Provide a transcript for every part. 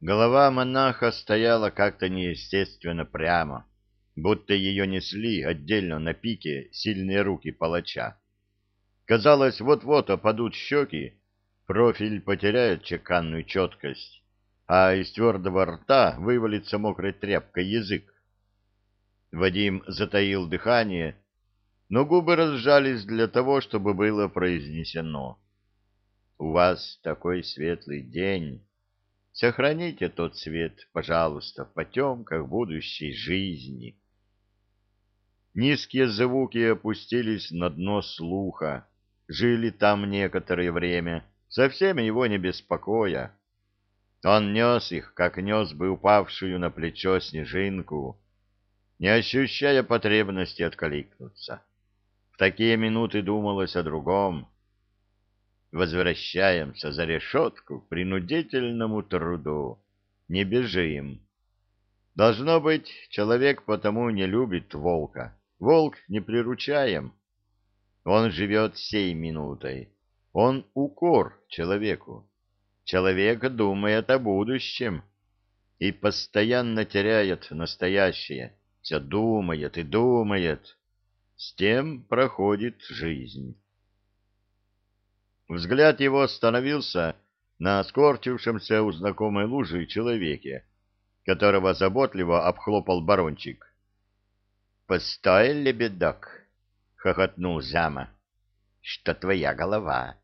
Голова монаха стояла как-то неестественно прямо, будто ее несли отдельно на пике сильные руки палача. Казалось, вот-вот опадут щеки, профиль потеряет чеканную четкость, а из твердого рта вывалится мокрой тряпкой язык. Вадим затаил дыхание, но губы разжались для того, чтобы было произнесено. «У вас такой светлый день». Сохраните тот свет, пожалуйста, в потемках будущей жизни. Низкие звуки опустились на дно слуха, жили там некоторое время, совсем его не беспокоя. Он нес их, как нес бы упавшую на плечо снежинку, не ощущая потребности откликнуться. В такие минуты думалось о другом, Возвращаемся за решетку к принудительному труду. Не бежим. Должно быть, человек потому не любит волка. Волк не приручаем. Он живет сей минутой. Он укор человеку. Человек думает о будущем и постоянно теряет настоящее. Все думает и думает. С тем проходит жизнь. Взгляд его остановился на скорчившемся у знакомой лужи человеке, которого заботливо обхлопал барончик. — Постой, лебедок! — хохотнул зама. — Что твоя голова?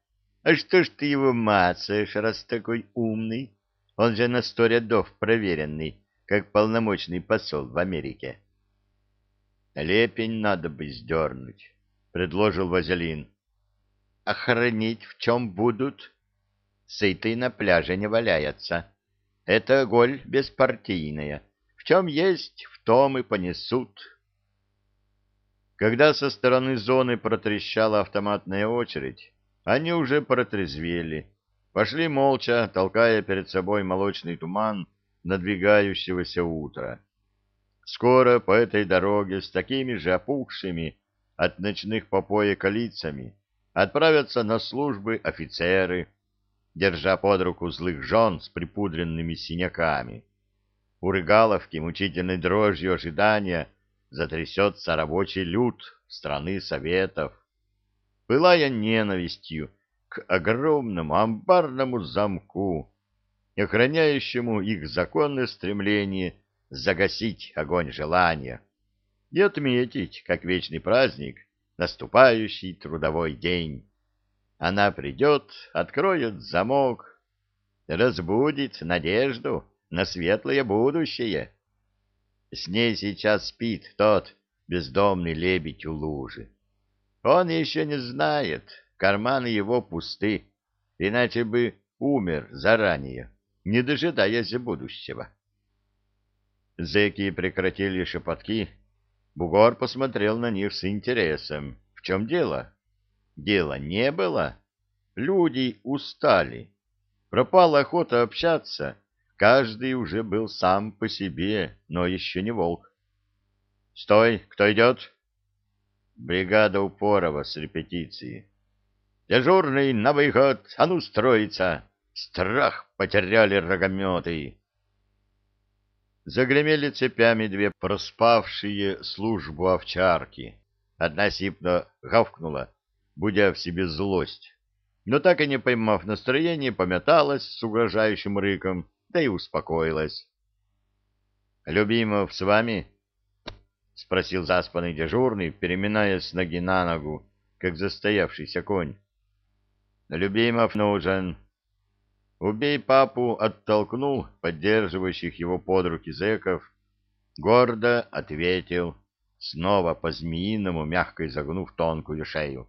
А что ж ты его мацаешь, раз такой умный? Он же на сто рядов проверенный, как полномочный посол в Америке. — Лепень надо бы сдернуть, — предложил Вазелин. Охранить в чем будут? Сытый на пляже не валяется. Это голь беспартийная. В чем есть, в том и понесут. Когда со стороны зоны протрещала автоматная очередь, они уже протрезвели, пошли молча, толкая перед собой молочный туман надвигающегося утра. Скоро по этой дороге с такими же опухшими от ночных попоек лицами отправятся на службы офицеры, держа под руку злых жен с припудренными синяками. У Рыгаловки мучительной дрожью ожидания затрясется рабочий люд страны Советов, пылая ненавистью к огромному амбарному замку, охраняющему их законное стремление загасить огонь желания и отметить, как вечный праздник, наступающий трудовой день. Она придет, откроет замок, разбудит надежду на светлое будущее. С ней сейчас спит тот бездомный лебедь у лужи. Он еще не знает, карманы его пусты, иначе бы умер заранее, не дожидаясь будущего. Зэки прекратили шепотки, Бугор посмотрел на них с интересом. В чем дело? Дела не было. Люди устали. Пропала охота общаться. Каждый уже был сам по себе, но еще не волк. «Стой! Кто идет?» «Бригада Упорова с репетиции». «Дежурный на выход! А ну, строиться! Страх потеряли рогометы!» Загремели цепями две проспавшие службу овчарки. Одна сипно гавкнула, будя в себе злость, но так и не поймав настроение, пометалась с угрожающим рыком, да и успокоилась. — Любимов с вами? — спросил заспанный дежурный, переминаясь с ноги на ногу, как застоявшийся конь. — Любимов нужен. Убей папу оттолкнул поддерживающих его под руки зэков, гордо ответил, снова по-змеиному мягко изогнув тонкую шею.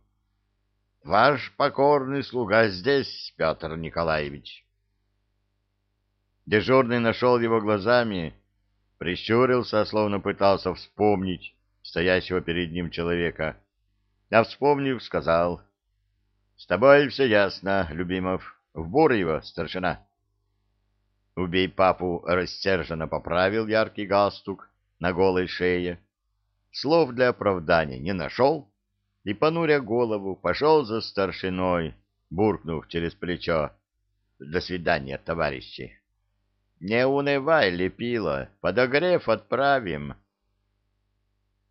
— Ваш покорный слуга здесь, Петр Николаевич. Дежурный нашел его глазами, прищурился, словно пытался вспомнить стоящего перед ним человека, а вспомнив, сказал, — С тобой все ясно, Любимов. В Бурево, старшина. Убей папу рассерженно поправил яркий галстук на голой шее. Слов для оправдания не нашел и, понуря голову, пошел за старшиной, буркнув через плечо. До свидания, товарищи. Не унывай, лепила, подогрев отправим.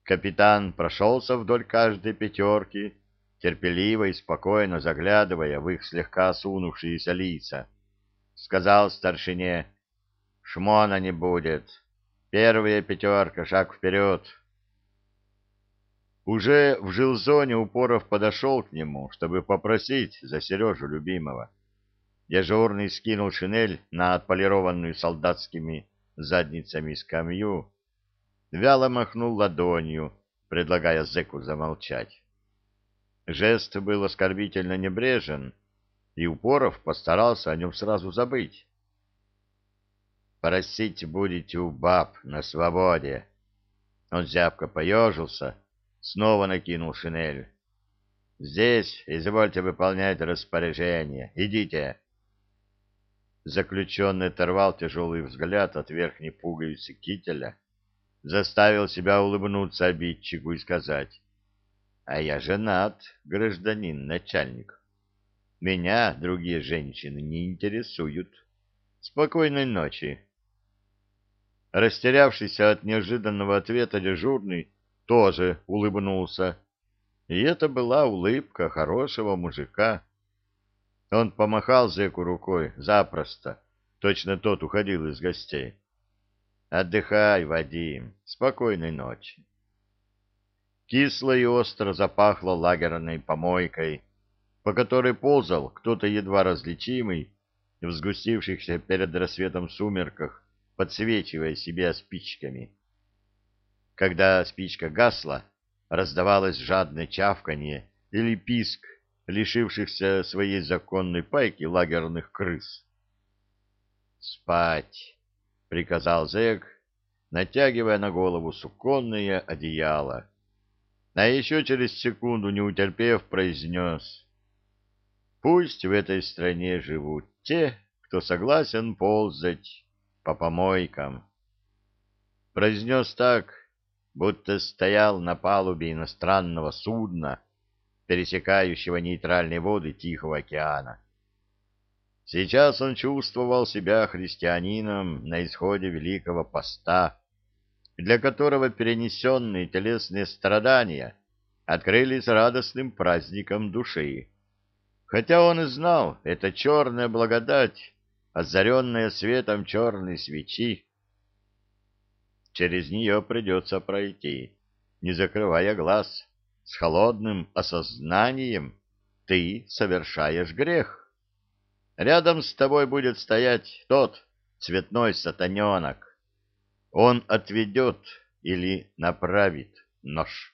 Капитан прошелся вдоль каждой пятерки, терпеливо и спокойно заглядывая в их слегка осунувшиеся лица. Сказал старшине, «Шмона не будет. Первая пятерка, шаг вперед». Уже в жилзоне Упоров подошел к нему, чтобы попросить за Сережу любимого. Дежурный скинул шинель на отполированную солдатскими задницами скамью, вяло махнул ладонью, предлагая зэку замолчать. Жест был оскорбительно небрежен, и Упоров постарался о нем сразу забыть. «Просить будете у баб на свободе». Он зябко поежился, снова накинул шинель. «Здесь извольте выполнять распоряжение. Идите». Заключенный оторвал тяжелый взгляд от верхней пуговицы кителя, заставил себя улыбнуться обидчику и сказать, «А я женат, гражданин начальник. Меня другие женщины не интересуют. Спокойной ночи». Растерявшийся от неожиданного ответа дежурный тоже улыбнулся, и это была улыбка хорошего мужика. Он помахал зэку рукой запросто, точно тот уходил из гостей. «Отдыхай, Вадим, спокойной ночи». Кисло и остро запахло лагерной помойкой, по которой ползал кто-то едва различимый в сгустившихся перед рассветом сумерках, подсвечивая себя спичками. Когда спичка гасла, раздавалось жадное чавканье или писк лишившихся своей законной пайки лагерных крыс. «Спать!» — приказал зэк, натягивая на голову суконное одеяло. А еще через секунду, не утерпев, произнес «Пусть в этой стране живут те, кто согласен ползать по помойкам». Произнес так, будто стоял на палубе иностранного судна, пересекающего нейтральные воды Тихого океана. Сейчас он чувствовал себя христианином на исходе Великого Поста, для которого перенесенные телесные страдания открылись радостным праздником души. Хотя он и знал, это черная благодать, озаренная светом черной свечи. Через нее придется пройти, не закрывая глаз с холодным осознанием ты совершаешь грех. Рядом с тобой будет стоять тот цветной сатаненок. Он отведет или направит нож.